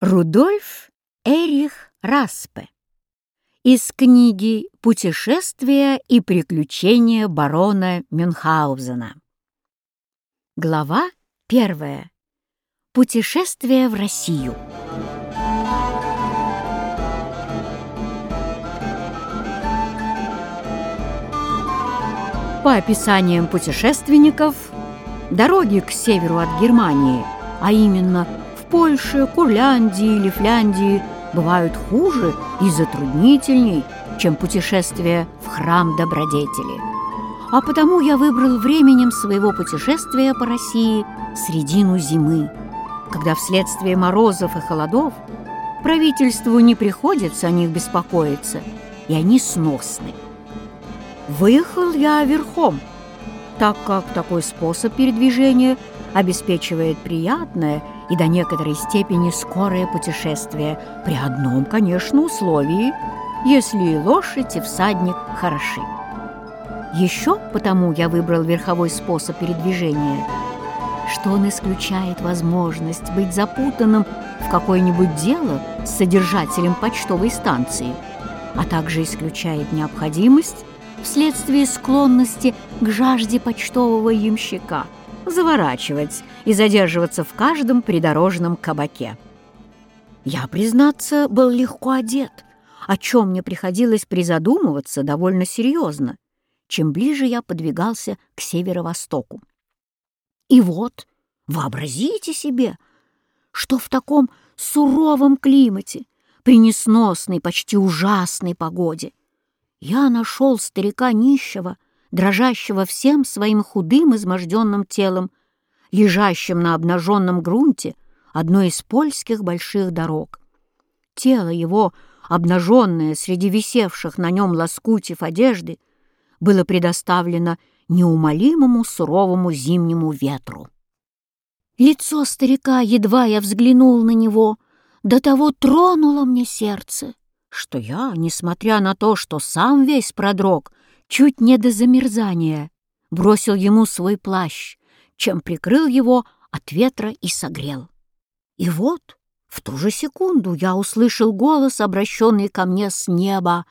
Рудольф Эрих Распе из книги «Путешествия и приключения барона Мюнхгаузена». Глава первая. Путешествие в Россию. По описаниям путешественников, дороги к северу от Германии, а именно Польше, Курляндии или Фляндии бывают хуже и затруднительней, чем путешествие в храм добродетели. А потому я выбрал временем своего путешествия по России средину зимы, когда вследствие морозов и холодов правительству не приходится о них беспокоиться, и они сносны. Выехал я верхом, так как такой способ передвижения обеспечивает приятное и до некоторой степени скорое путешествие при одном, конечно, условии, если и лошадь, и всадник хороши. Еще потому я выбрал верховой способ передвижения, что он исключает возможность быть запутанным в какое-нибудь дело с содержателем почтовой станции, а также исключает необходимость вследствие склонности к жажде почтового ямщика – заворачивать и задерживаться в каждом придорожном кабаке. Я, признаться, был легко одет, о чем мне приходилось призадумываться довольно серьезно, чем ближе я подвигался к северо-востоку. И вот, вообразите себе, что в таком суровом климате, при несносной, почти ужасной погоде, я нашел старика нищего, дрожащего всем своим худым изможденным телом, лежащим на обнаженном грунте одной из польских больших дорог. Тело его, обнаженное среди висевших на нем лоскутьев одежды, было предоставлено неумолимому суровому зимнему ветру. Лицо старика, едва я взглянул на него, до того тронуло мне сердце, что я, несмотря на то, что сам весь продрог, чуть не до замерзания, бросил ему свой плащ, чем прикрыл его от ветра и согрел. И вот в ту же секунду я услышал голос, обращенный ко мне с неба.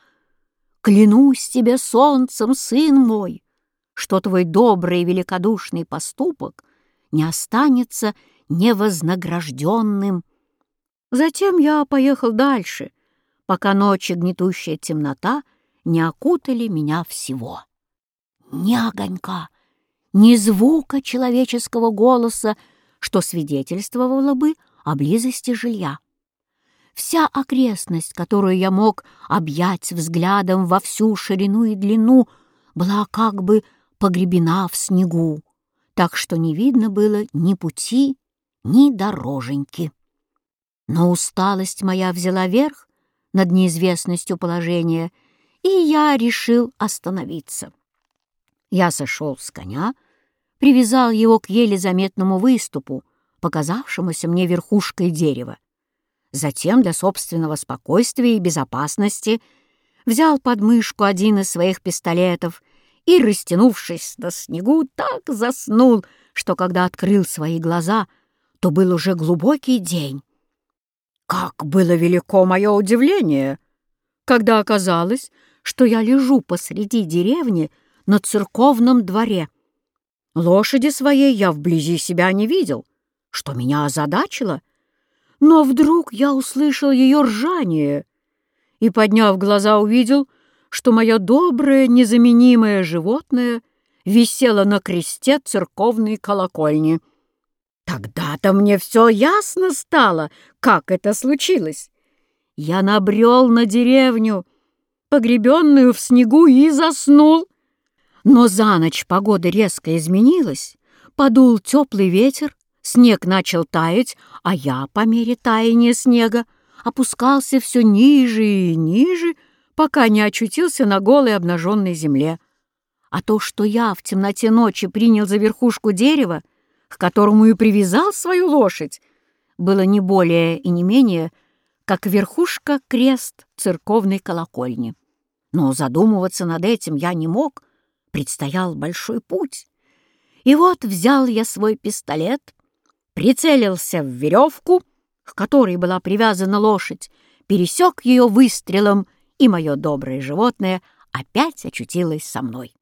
«Клянусь тебе солнцем, сын мой, что твой добрый и великодушный поступок не останется невознагражденным». Затем я поехал дальше, пока ночь и гнетущая темнота — не окутали меня всего. Ни огонька, ни звука человеческого голоса, что свидетельствовало бы о близости жилья. Вся окрестность, которую я мог объять взглядом во всю ширину и длину, была как бы погребена в снегу, так что не видно было ни пути, ни дороженьки. Но усталость моя взяла верх над неизвестностью положения — и я решил остановиться. Я сошел с коня, привязал его к еле заметному выступу, показавшемуся мне верхушкой дерева. Затем для собственного спокойствия и безопасности взял под мышку один из своих пистолетов и, растянувшись на снегу, так заснул, что когда открыл свои глаза, то был уже глубокий день. Как было велико мое удивление, когда оказалось, что я лежу посреди деревни на церковном дворе. Лошади своей я вблизи себя не видел, что меня озадачило. Но вдруг я услышал ее ржание и, подняв глаза, увидел, что мое доброе, незаменимое животное висело на кресте церковной колокольни. Тогда-то мне все ясно стало, как это случилось. Я набрел на деревню, погребенную в снегу, и заснул. Но за ночь погода резко изменилась, подул теплый ветер, снег начал таять, а я, по мере таяния снега, опускался все ниже и ниже, пока не очутился на голой обнаженной земле. А то, что я в темноте ночи принял за верхушку дерева, к которому и привязал свою лошадь, было не более и не менее, как верхушка крест церковной колокольни. Но задумываться над этим я не мог, предстоял большой путь. И вот взял я свой пистолет, прицелился в веревку, к которой была привязана лошадь, пересек ее выстрелом, и мое доброе животное опять очутилось со мной.